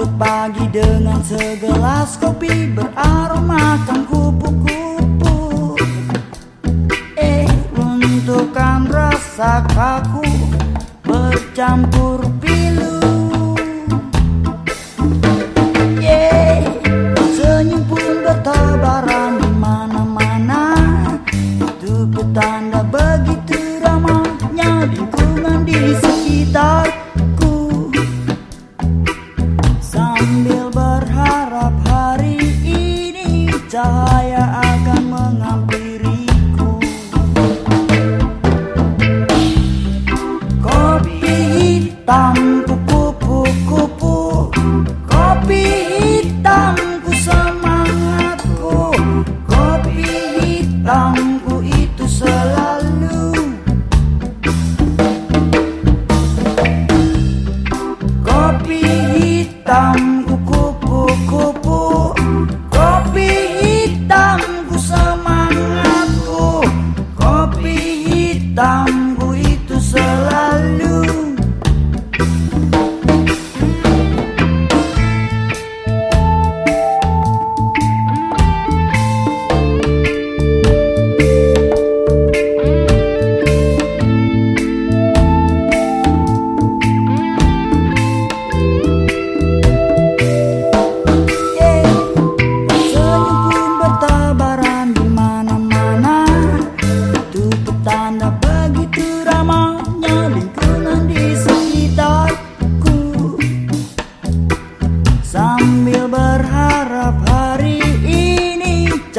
Sambut pagi dengan segelas kopi beraroma kupu-kupu Eh, untukkan rasa kaku bercampur 啊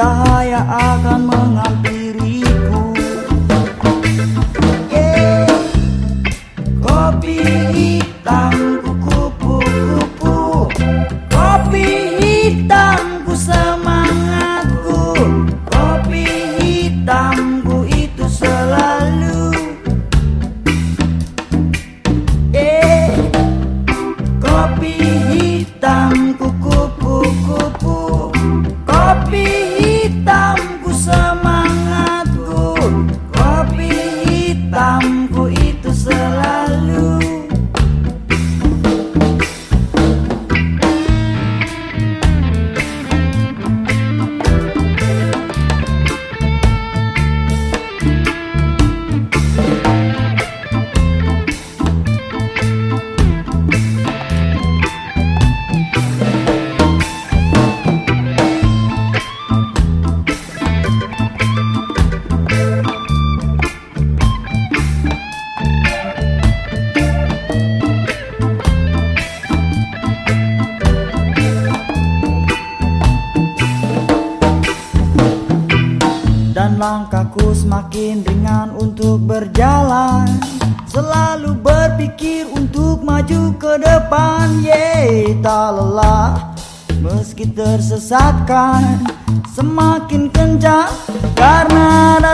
Cahaya akan mengampiri langkahku semakin ringan untuk berjalan. Selalu berpikir untuk maju ke depan. Yeay tak lelah meski tersesatkan. Semakin kencang karena ada